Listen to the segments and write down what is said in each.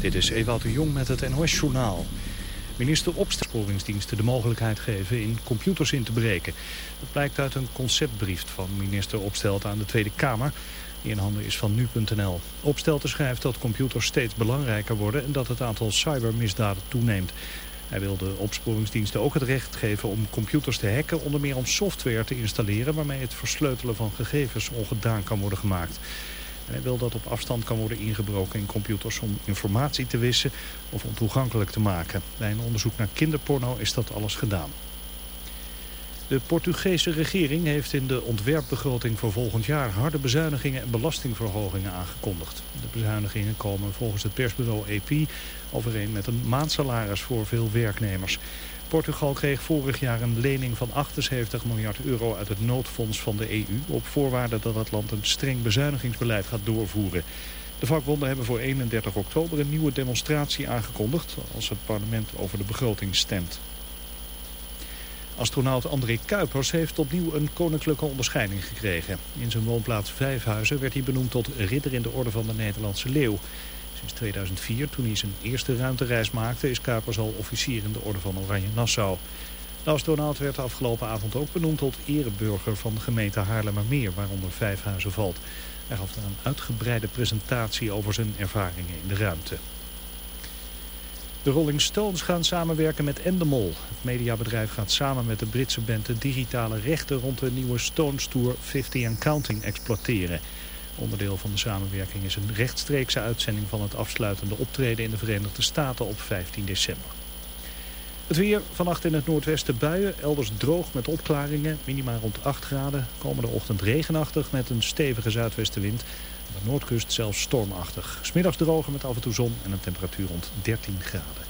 Dit is Ewout de Jong met het NOS-journaal. Minister Opsporingsdiensten de mogelijkheid geven in computers in te breken. Dat blijkt uit een conceptbrief van minister Opstelt aan de Tweede Kamer... die in handen is van nu.nl. Opstelten schrijft dat computers steeds belangrijker worden... en dat het aantal cybermisdaden toeneemt. Hij wil de opsporingsdiensten ook het recht geven om computers te hacken... onder meer om software te installeren... waarmee het versleutelen van gegevens ongedaan kan worden gemaakt. Hij wil dat op afstand kan worden ingebroken in computers om informatie te wissen of ontoegankelijk te maken. Bij een onderzoek naar kinderporno is dat alles gedaan. De Portugese regering heeft in de ontwerpbegroting voor volgend jaar harde bezuinigingen en belastingverhogingen aangekondigd. De bezuinigingen komen volgens het persbureau AP overeen met een maandsalaris voor veel werknemers. Portugal kreeg vorig jaar een lening van 78 miljard euro uit het noodfonds van de EU... op voorwaarde dat het land een streng bezuinigingsbeleid gaat doorvoeren. De vakbonden hebben voor 31 oktober een nieuwe demonstratie aangekondigd... als het parlement over de begroting stemt. Astronaut André Kuipers heeft opnieuw een koninklijke onderscheiding gekregen. In zijn woonplaats Vijfhuizen werd hij benoemd tot ridder in de orde van de Nederlandse Leeuw. Sinds 2004, toen hij zijn eerste ruimtereis maakte, is Kuipers al officier in de orde van Oranje Nassau. De astronaut werd de afgelopen avond ook benoemd tot ereburger van de gemeente Haarlemmermeer, waaronder Vijfhuizen valt. Hij gaf daar een uitgebreide presentatie over zijn ervaringen in de ruimte. De Rolling Stones gaan samenwerken met Endemol. Het mediabedrijf gaat samen met de Britse band de digitale rechten rond de nieuwe Stones Tour 50 and Counting exploiteren. Onderdeel van de samenwerking is een rechtstreekse uitzending van het afsluitende optreden in de Verenigde Staten op 15 december. Het weer, vannacht in het noordwesten buien, elders droog met opklaringen, minima rond 8 graden. Komende ochtend regenachtig met een stevige zuidwestenwind. Aan de noordkust zelfs stormachtig. Smiddags droger met af en toe zon en een temperatuur rond 13 graden.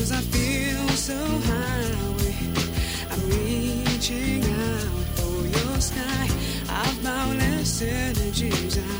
Cause I feel so high. I'm reaching out for your sky. I've boundless energies. I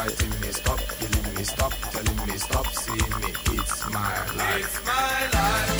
fighting me, stop killing me, stop telling me, stop seeing me. It's my life. It's my life.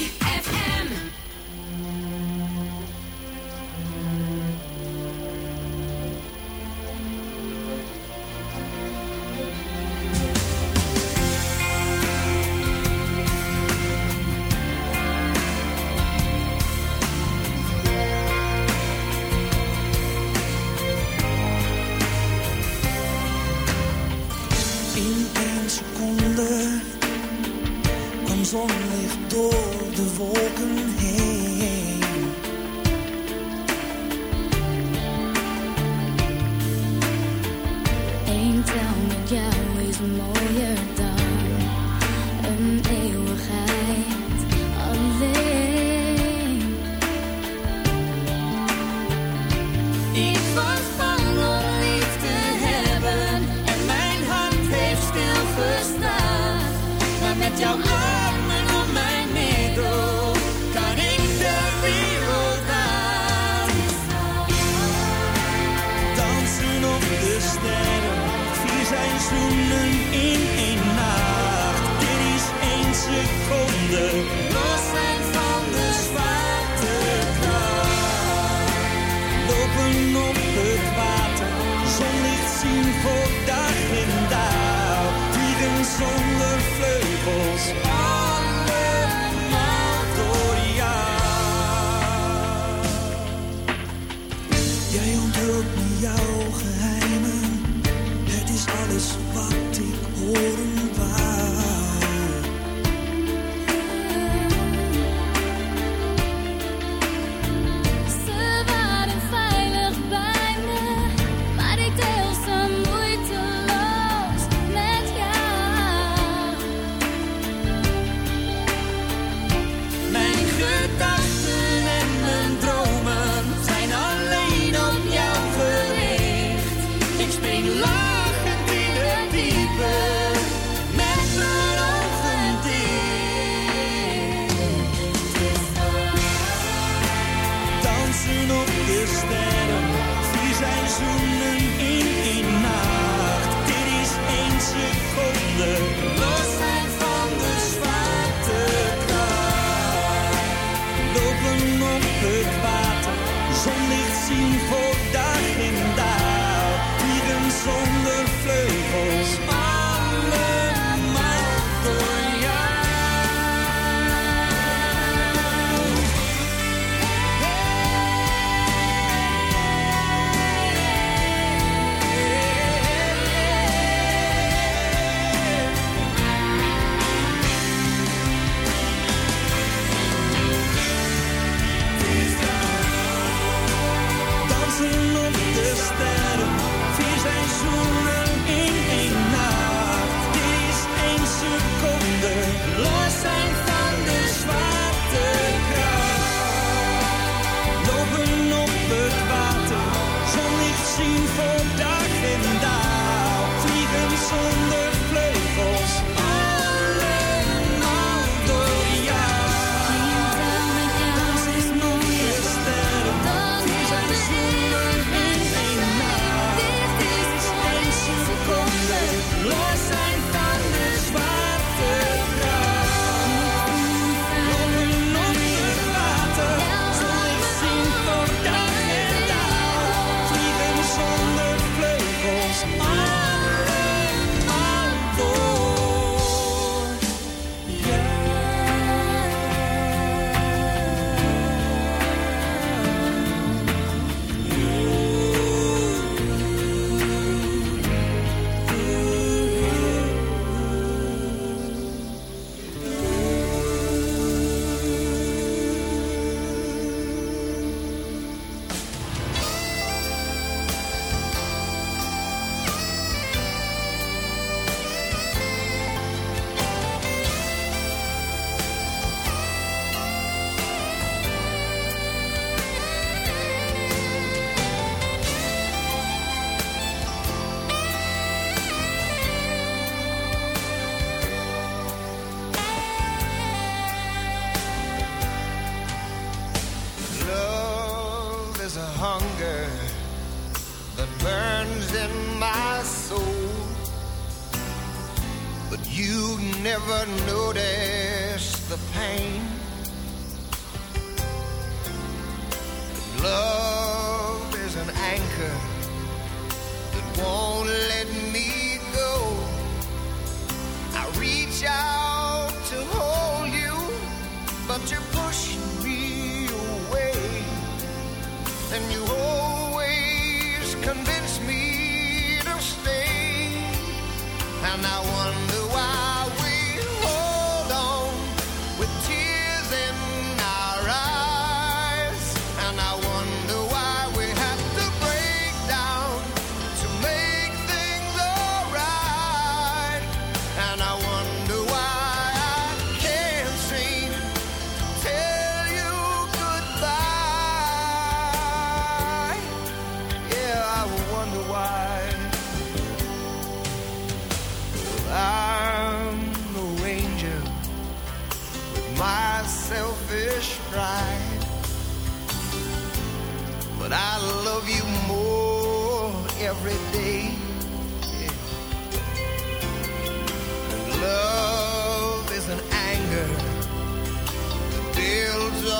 never know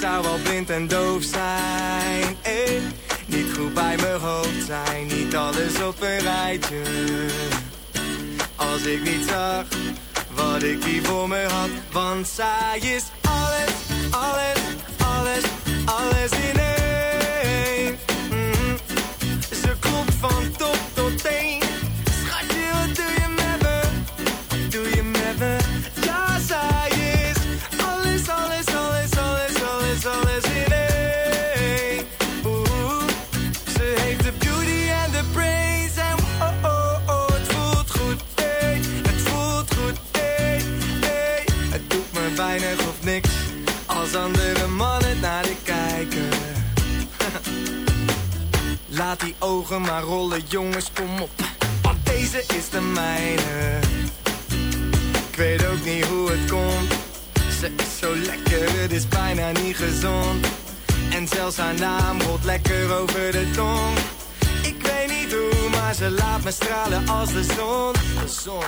zou wel blind en doof zijn. Eh, niet goed bij mijn hoofd zijn, niet alles op een rijtje. Als ik niet zag wat ik hier voor me had, want zij is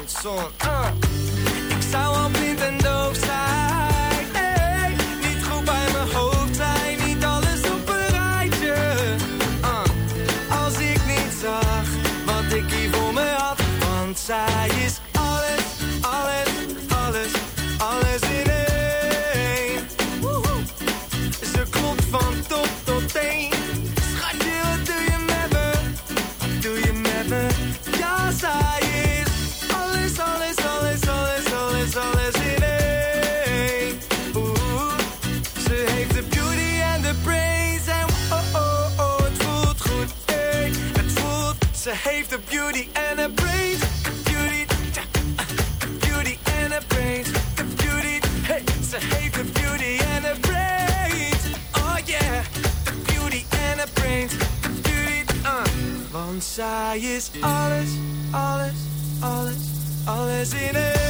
soon. alles, alles in één.